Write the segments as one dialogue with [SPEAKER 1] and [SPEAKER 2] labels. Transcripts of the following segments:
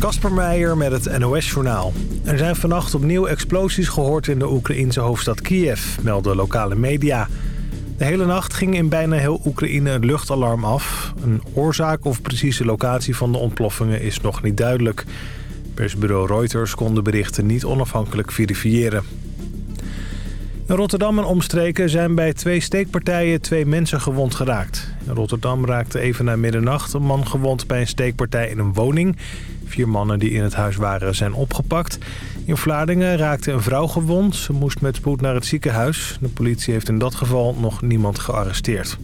[SPEAKER 1] Kasper Meijer met het NOS-journaal. Er zijn vannacht opnieuw explosies gehoord in de Oekraïense hoofdstad Kiev, melden lokale media. De hele nacht ging in bijna heel Oekraïne het luchtalarm af. Een oorzaak of precieze locatie van de ontploffingen is nog niet duidelijk. Persbureau Reuters kon de berichten niet onafhankelijk verifiëren. In Rotterdam en omstreken zijn bij twee steekpartijen twee mensen gewond geraakt. In Rotterdam raakte even na middernacht een man gewond bij een steekpartij in een woning. Vier mannen die in het huis waren zijn opgepakt. In Vlaardingen raakte een vrouw gewond. Ze moest met spoed naar het ziekenhuis. De politie heeft in dat geval nog niemand gearresteerd.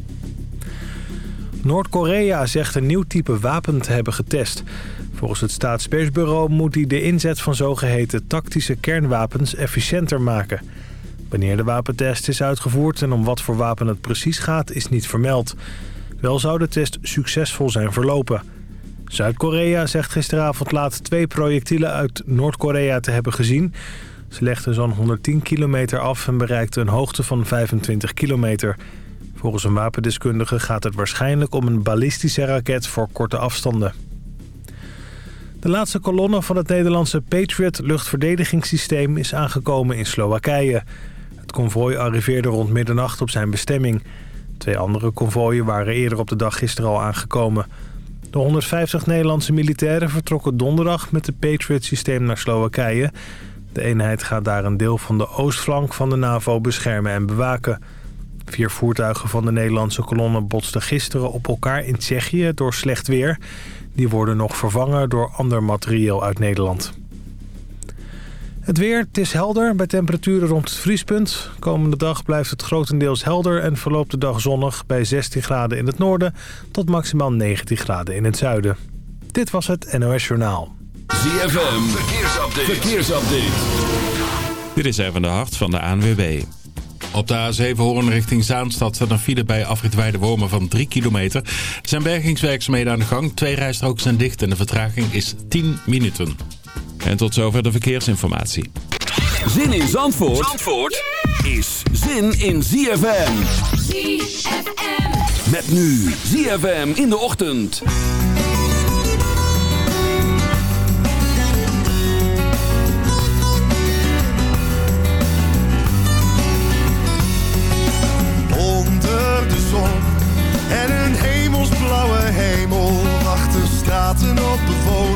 [SPEAKER 1] Noord-Korea zegt een nieuw type wapen te hebben getest. Volgens het staatspersbureau moet hij de inzet van zogeheten tactische kernwapens efficiënter maken. Wanneer de wapentest is uitgevoerd en om wat voor wapen het precies gaat is niet vermeld. Wel zou de test succesvol zijn verlopen. Zuid-Korea zegt gisteravond laat twee projectielen uit Noord-Korea te hebben gezien. Ze legden zo'n 110 kilometer af en bereikten een hoogte van 25 kilometer. Volgens een wapendeskundige gaat het waarschijnlijk om een ballistische raket voor korte afstanden. De laatste kolonne van het Nederlandse Patriot luchtverdedigingssysteem is aangekomen in Slowakije. Het konvooi arriveerde rond middernacht op zijn bestemming. Twee andere konvooien waren eerder op de dag gisteren al aangekomen. De 150 Nederlandse militairen vertrokken donderdag met het Patriot-systeem naar Slowakije. De eenheid gaat daar een deel van de oostflank van de NAVO beschermen en bewaken. Vier voertuigen van de Nederlandse kolonne botsten gisteren op elkaar in Tsjechië door slecht weer. Die worden nog vervangen door ander materieel uit Nederland. Het weer, het is helder bij temperaturen rond het vriespunt. Komende dag blijft het grotendeels helder en verloopt de dag zonnig bij 16 graden in het noorden tot maximaal 19 graden in het zuiden. Dit was het NOS Journaal.
[SPEAKER 2] ZFM, verkeersupdate. verkeersupdate.
[SPEAKER 3] Dit is even de hart van de ANWB. Op de A7 Hoorn richting Zaanstad staat een file bij afrit Wormen van 3 kilometer. Er zijn bergingswerkzaamheden aan de gang. Twee rijstroken zijn dicht en de vertraging is 10 minuten. En tot zover de verkeersinformatie.
[SPEAKER 2] Zin in Zandvoort, Zandvoort is zin in ZFM. ZFM. Met nu ZFM in de ochtend.
[SPEAKER 4] Onder de zon en een hemelsblauwe hemel wachten straten op bewoners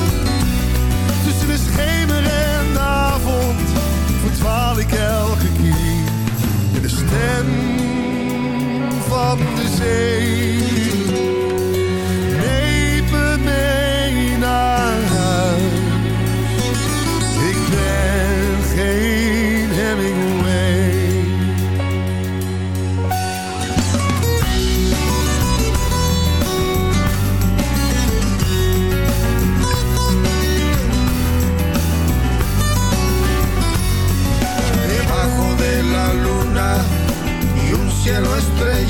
[SPEAKER 4] ik elke keer de stem van de zee.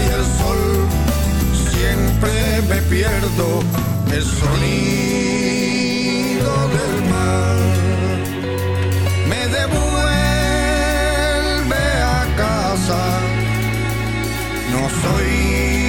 [SPEAKER 5] y el sol. Siempre me pierdo el sonido del mar. Me devuelve a casa. No soy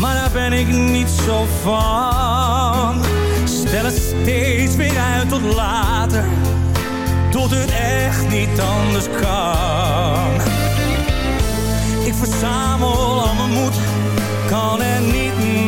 [SPEAKER 6] maar daar ben ik niet zo van. Stel het steeds weer uit tot later, tot het echt niet anders kan. Ik verzamel al mijn moed, kan er niet meer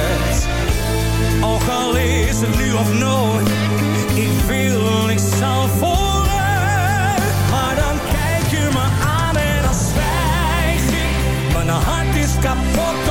[SPEAKER 6] Al is het nu of nooit, ik wil, ik zal vooruit. Maar dan kijk je me aan en dan zwijg ik. Mijn hart is kapot,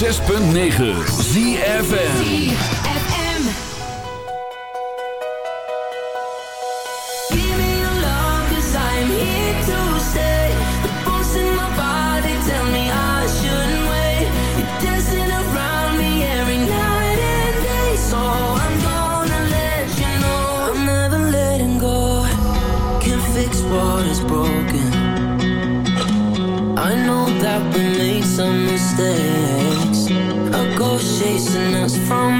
[SPEAKER 7] 106.9 ZFN
[SPEAKER 8] from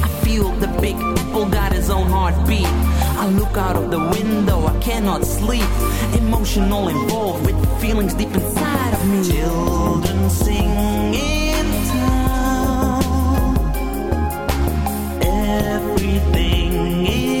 [SPEAKER 8] Feel the big apple got his own heartbeat. I look out of the window, I cannot sleep. Emotional involved with feelings deep inside of me. Children sing in town. Everything is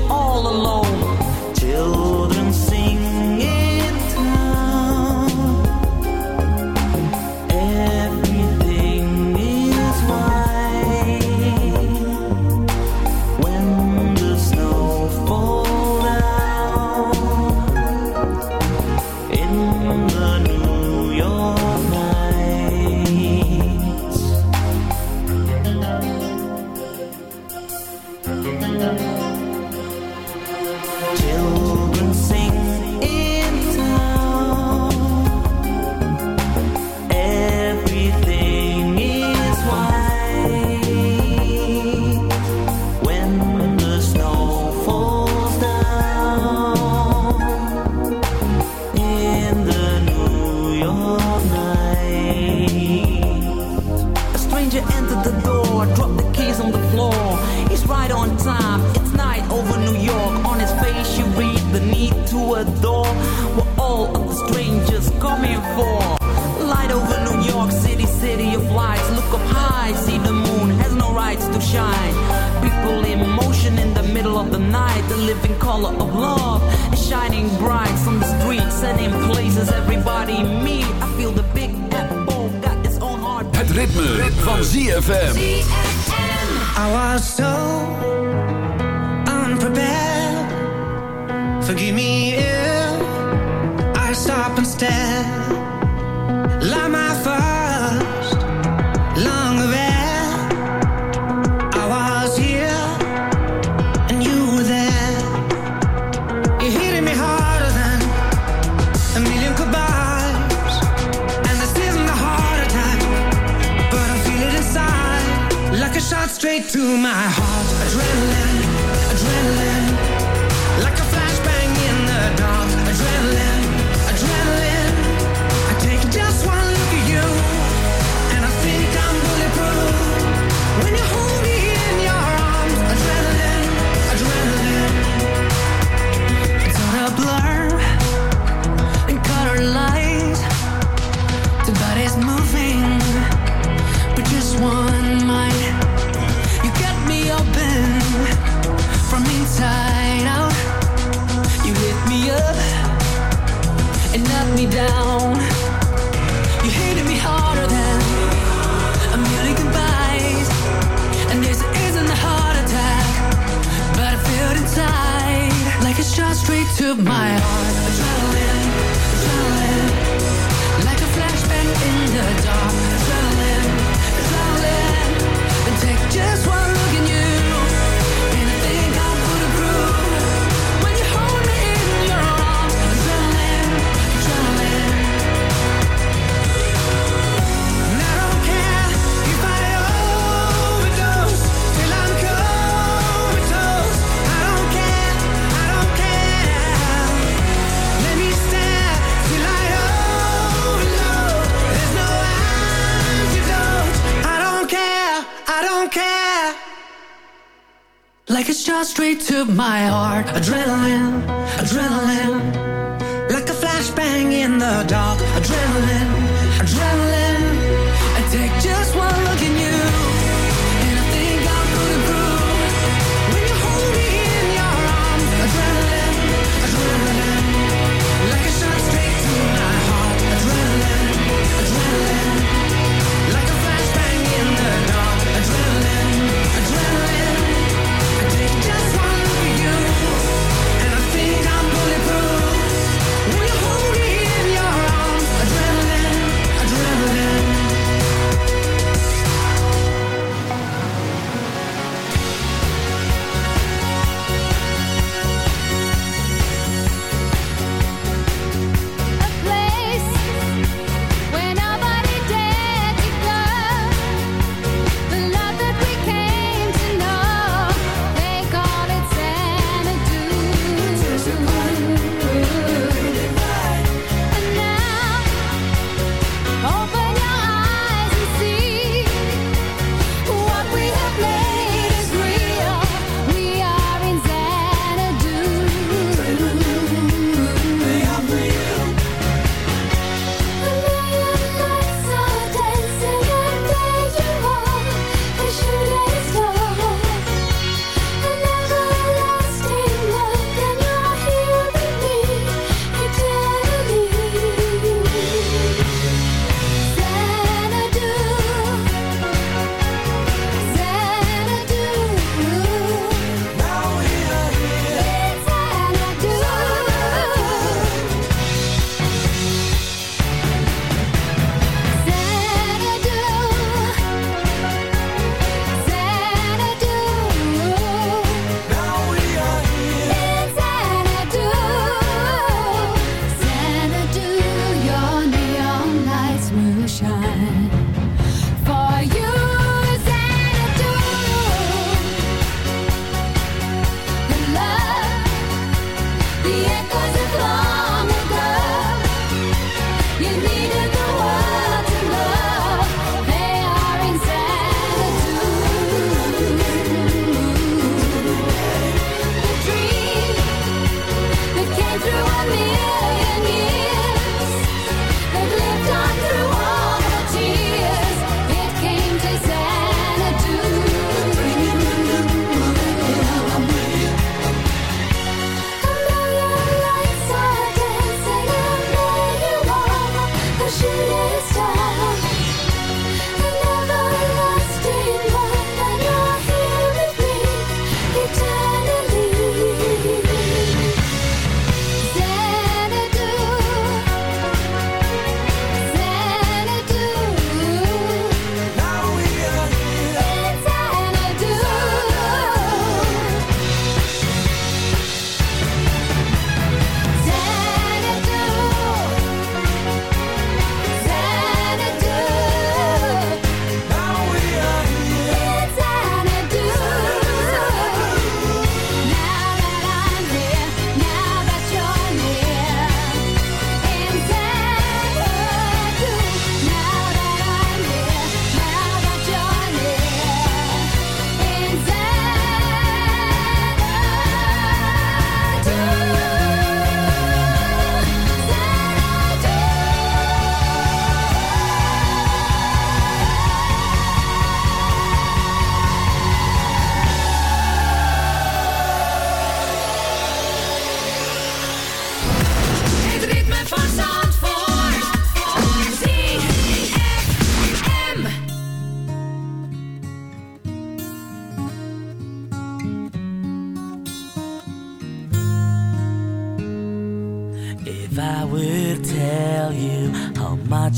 [SPEAKER 8] to
[SPEAKER 9] my heart. Adrenaline,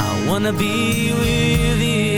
[SPEAKER 7] I wanna be with you.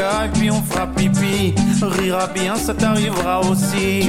[SPEAKER 6] et puis on fera pipi. Rira bien, ça t'arrivera aussi.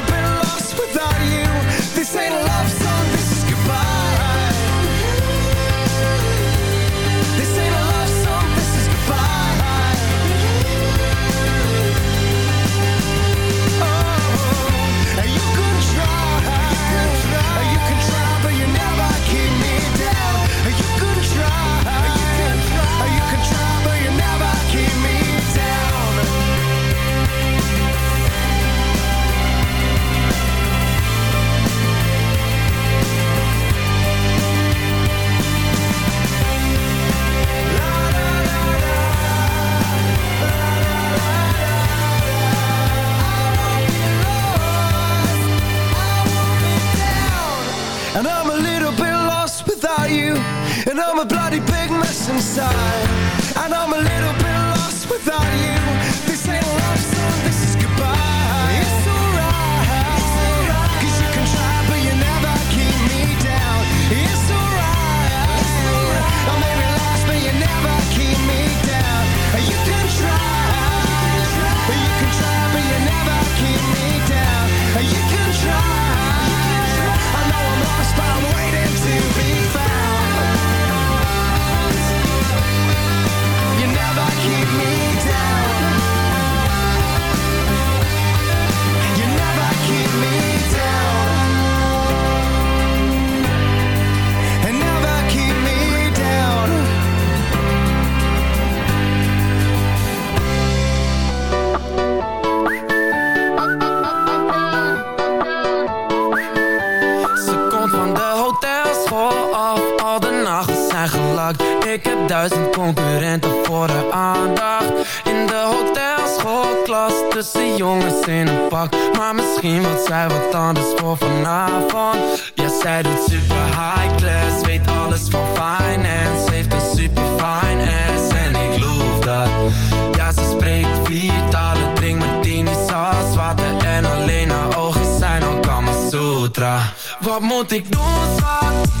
[SPEAKER 10] And I'm a bloody big mess inside. And I'm a little bit lost without you.
[SPEAKER 11] Duizend concurrenten voor de aandacht. In de hotelschoolklas, tussen jongens in een pak. Maar misschien wordt zij wat anders voor vanavond. Ja, zij doet super high class, weet alles van finance. Heeft een super fine ass en ik loof dat. Ja, ze spreekt vier talen, drinkt martini, saus, water en alleen haar ogen zijn al Kama Sutra. Wat moet ik doen, schat?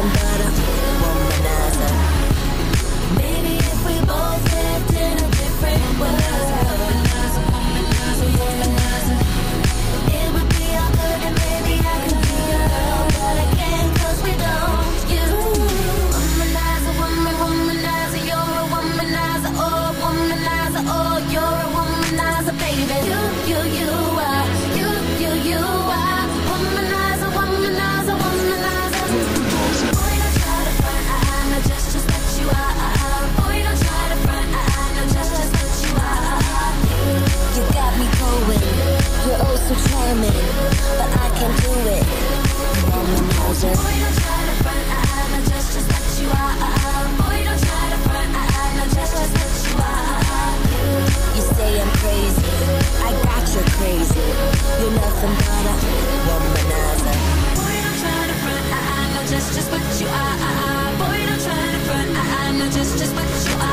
[SPEAKER 12] something better. just what you are. Boy, don't try to front. Uh-uh, I'm not just, just what you are.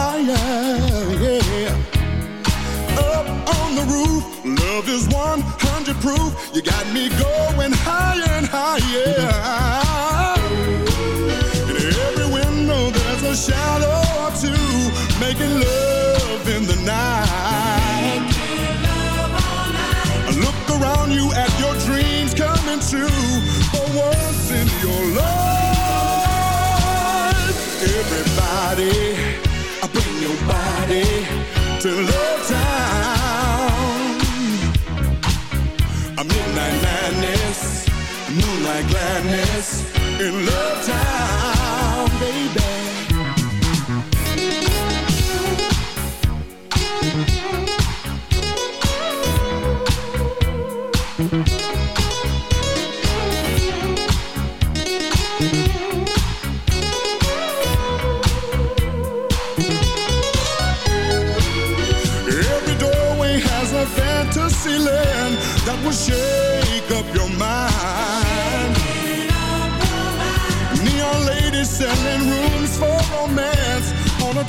[SPEAKER 13] fire, yeah. Up on the roof, love is 100 proof. You got me going high and higher. My gladness in love town, baby. Every doorway has a fantasy land that was shared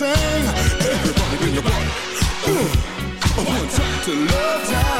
[SPEAKER 13] sing. Everybody in your body. Ooh. One time to love time.